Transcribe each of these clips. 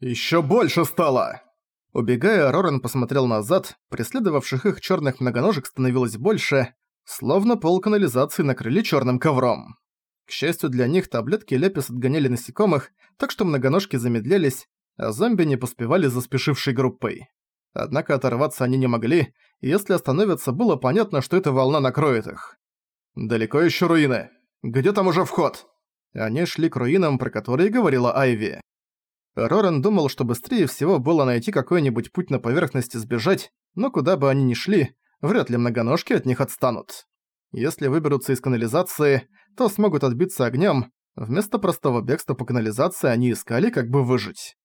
Ещё больше стало!» Убегая, Роран посмотрел назад, преследовавших их чёрных многоножек становилось больше, словно пол канализации накрыли чёрным ковром. К счастью для них, таблетки Лепис отгоняли насекомых, так что многоножки замедлялись, а зомби не поспевали за спешившей группой. Однако оторваться они не могли, и если остановятся, было понятно, что эта волна накроет их. «Далеко ещё руины? Где там уже вход?» Они шли к руинам, про которые говорила Айви. Роран думал, что быстрее всего было найти какой-нибудь путь на поверхность и сбежать, но куда бы они ни шли, вряд ли многоножки от них отстанут. Если выберутся из канализации, то смогут отбиться огнем. Вместо простого бегства по канализации они искали, как бы выжить.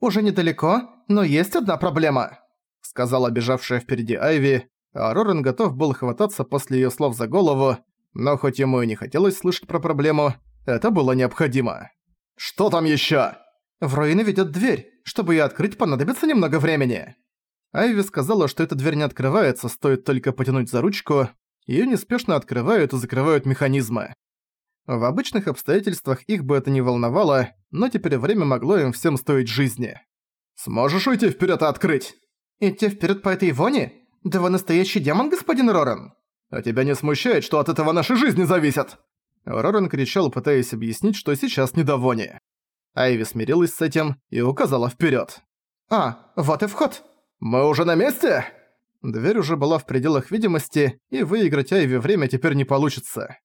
«Уже недалеко, но есть одна проблема», — сказала бежавшая впереди Айви, а Рорен готов был хвататься после её слов за голову, но хоть ему и не хотелось слышать про проблему, это было необходимо. «Что там ещё?» В руины ведёт дверь. Чтобы её открыть, понадобится немного времени. Айви сказала, что эта дверь не открывается, стоит только потянуть за ручку. Её неспешно открывают и закрывают механизмы. В обычных обстоятельствах их бы это не волновало, но теперь время могло им всем стоить жизни. «Сможешь уйти вперёд и открыть?» «Идти вперёд по этой воне? Да вы настоящий демон, господин Роран!» «А тебя не смущает, что от этого наши жизни зависят?» Роран кричал, пытаясь объяснить, что сейчас не до вони. Айви смирилась с этим и указала вперед. «А, вот и вход!» «Мы уже на месте?» Дверь уже была в пределах видимости, и выиграть Айви время теперь не получится.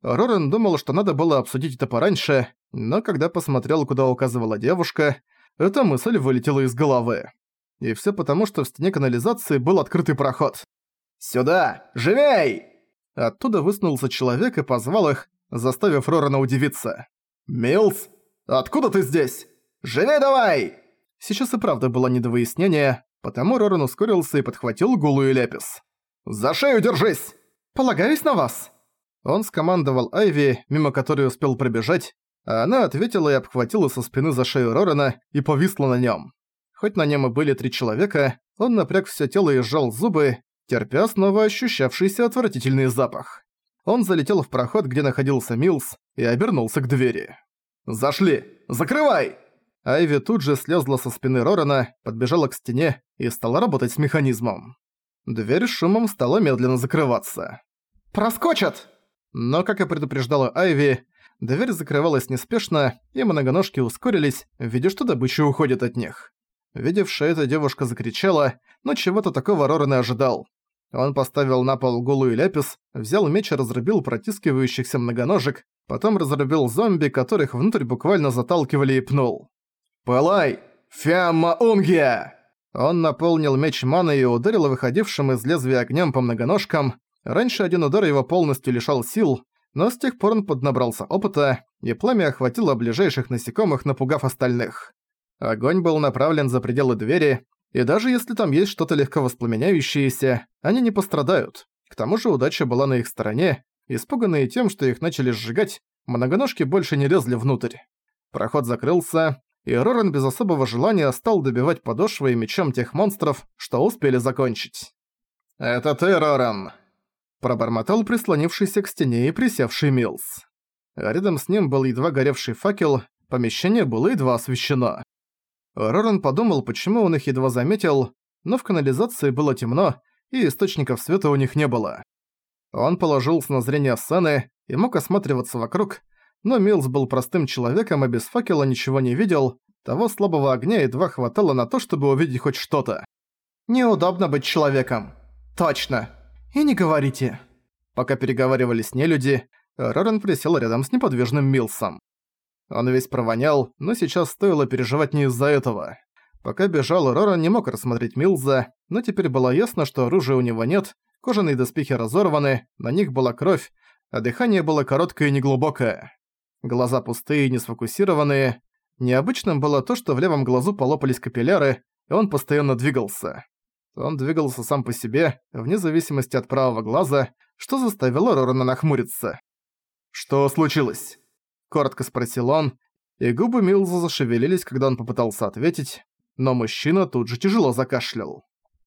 Рорен думал, что надо было обсудить это пораньше, но когда посмотрел, куда указывала девушка, эта мысль вылетела из головы. И всё потому, что в стене канализации был открытый проход. «Сюда! Живей!» Оттуда высунулся человек и позвал их, заставив Рорана удивиться. «Милс, откуда ты здесь? Живей давай!» Сейчас и правда было не до выяснения, потому Роран ускорился и подхватил голую Лепис. «За шею держись!» «Полагаюсь на вас!» Он скомандовал Айви, мимо которой успел пробежать, а она ответила и обхватила со спины за шею Рорана и повисла на нем. Хоть на нем и были три человека, он напряг все тело и сжал зубы, терпя снова ощущавшийся отвратительный запах. Он залетел в проход, где находился Милс, и обернулся к двери. «Зашли! Закрывай!» Айви тут же слезла со спины Рорана, подбежала к стене и стала работать с механизмом. Дверь шумом стала медленно закрываться. «Проскочат!» Но, как и предупреждала Айви, дверь закрывалась неспешно, и многоножки ускорились, видя, что добыча уходит от них. Видевшая это девушка закричала, но чего-то такого Роран и ожидал. Он поставил на пол голую ляпис, взял меч и разрубил протискивающихся многоножек, потом разрубил зомби, которых внутрь буквально заталкивали и пнул. «Пылай! Фиамма Унгия!» Он наполнил меч маной и ударил выходившим из лезвия огнем по многоножкам. Раньше один удар его полностью лишал сил, но с тех пор он поднабрался опыта, и пламя охватило ближайших насекомых, напугав остальных. Огонь был направлен за пределы двери, и даже если там есть что-то легко воспламеняющееся, они не пострадают. К тому же удача была на их стороне, испуганные тем, что их начали сжигать, многоножки больше не лезли внутрь. Проход закрылся, и Роран без особого желания стал добивать подошвой и мечом тех монстров, что успели закончить. «Это ты, Роран!» Пробормотал прислонившийся к стене и присевший Милс. рядом с ним был едва горевший факел, помещение было едва освещено. Роран подумал, почему он их едва заметил, но в канализации было темно, и источников света у них не было. Он положился на зрение Саны и мог осматриваться вокруг, но Милс был простым человеком и без факела ничего не видел, того слабого огня едва хватало на то, чтобы увидеть хоть что-то. «Неудобно быть человеком. Точно. И не говорите». Пока переговаривались нелюди, Роран присел рядом с неподвижным Милсом. Он весь провонял, но сейчас стоило переживать не из-за этого. Пока бежал, Роран не мог рассмотреть Милза, но теперь было ясно, что оружия у него нет, кожаные доспехи разорваны, на них была кровь, а дыхание было короткое и неглубокое. Глаза пустые и не сфокусированные. Необычным было то, что в левом глазу полопались капилляры, и он постоянно двигался. Он двигался сам по себе, вне зависимости от правого глаза, что заставило Рорана нахмуриться. «Что случилось?» Коротко спросил он, и губы Милза зашевелились, когда он попытался ответить, но мужчина тут же тяжело закашлял.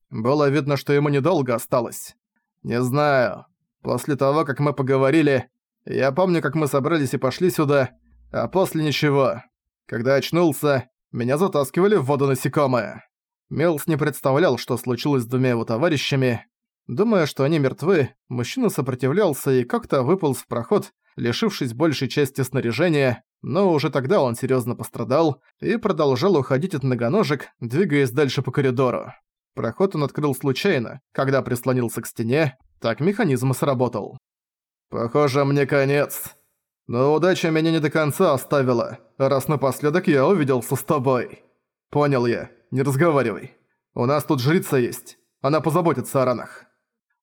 Было видно, что ему недолго осталось. «Не знаю. После того, как мы поговорили, я помню, как мы собрались и пошли сюда, а после ничего. Когда очнулся, Меня затаскивали в воду насекомые. Мелс не представлял, что случилось с двумя его товарищами. Думая, что они мертвы, мужчина сопротивлялся и как-то выполз в проход, лишившись большей части снаряжения, но уже тогда он серьезно пострадал и продолжал уходить от многоножек, двигаясь дальше по коридору. Проход он открыл случайно, когда прислонился к стене, так механизм сработал. «Похоже, мне конец. Но удача меня не до конца оставила, раз напоследок я увиделся с тобой. Понял я, не разговаривай. У нас тут жрица есть. Она позаботится о ранах».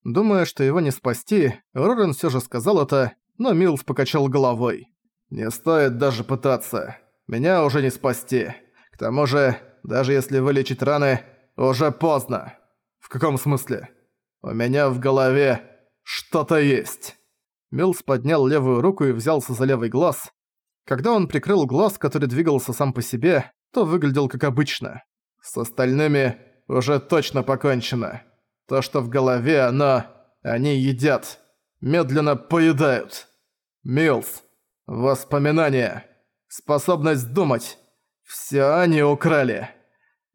Думая, что его не спасти, Рорен все же сказал это, но Милс покачал головой. «Не стоит даже пытаться. Меня уже не спасти. К тому же, даже если вылечить раны, уже поздно». «В каком смысле?» «У меня в голове что-то есть». Милс поднял левую руку и взялся за левый глаз. Когда он прикрыл глаз, который двигался сам по себе, то выглядел как обычно. С остальными уже точно покончено. То, что в голове, оно... Они едят. Медленно поедают. Милс. Воспоминания. Способность думать. Всё они украли.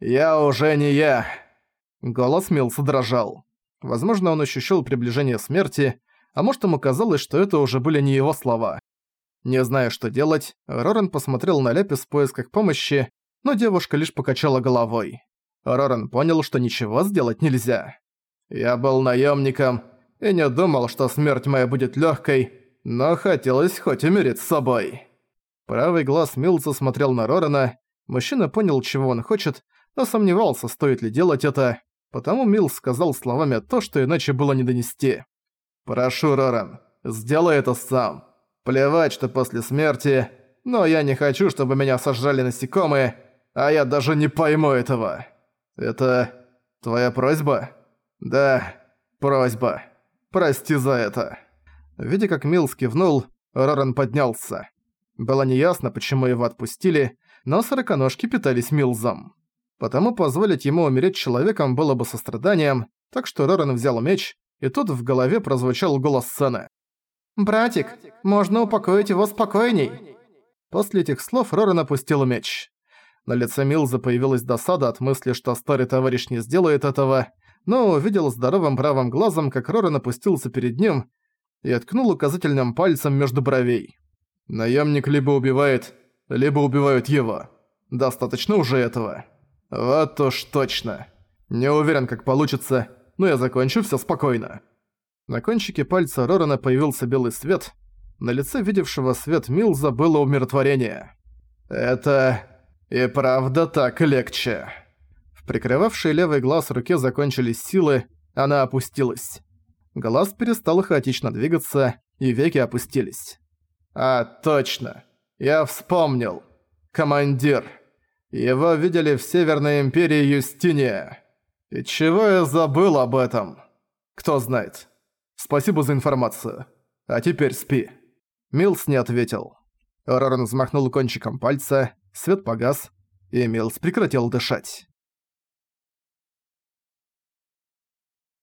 Я уже не я. Голос Милса дрожал. Возможно, он ощущал приближение смерти, а может, ему казалось, что это уже были не его слова. Не зная, что делать, Роран посмотрел на Ляпис в поисках помощи, но девушка лишь покачала головой. Роран понял, что ничего сделать нельзя. «Я был наемником и не думал, что смерть моя будет легкой, но хотелось хоть умереть с собой». Правый глаз Милса смотрел на Рорана, мужчина понял, чего он хочет, но сомневался, стоит ли делать это, потому Милс сказал словами то, что иначе было не донести. «Прошу, Роран, сделай это сам. Плевать, что после смерти, но я не хочу, чтобы меня сожрали насекомые, а я даже не пойму этого. Это твоя просьба? Да, просьба. Прости за это. Видя, как Милс кивнул, Роран поднялся. Было неясно, почему его отпустили, но сороконожки питались Милзом. Потому позволить ему умереть человеком было бы состраданием, так что Роран взял меч, и тут в голове прозвучал голос Сэна. «Братик, можно упокоить его спокойней!» После этих слов Роран опустил меч. На лице Милза появилась досада от мысли, что старый товарищ не сделает этого, но увидел здоровым правым глазом, как Роран опустился перед ним и откнул указательным пальцем между бровей. «Наемник либо убивает, либо убивают его. Достаточно уже этого. Вот уж точно. Не уверен, как получится, но я закончу все спокойно». На кончике пальца Рорана появился белый свет. На лице видевшего свет Милза было умиротворение. «Это и правда так легче. В прикрывавшей левый глаз руке закончились силы, она опустилась. Глаз перестал хаотично двигаться, и веки опустились. «А, точно. Я вспомнил. Командир. Его видели в Северной Империи Юстиния. И чего я забыл об этом? Кто знает. Спасибо за информацию. А теперь спи». Милс не ответил. Роран взмахнул кончиком пальца, свет погас, и Милс прекратил дышать.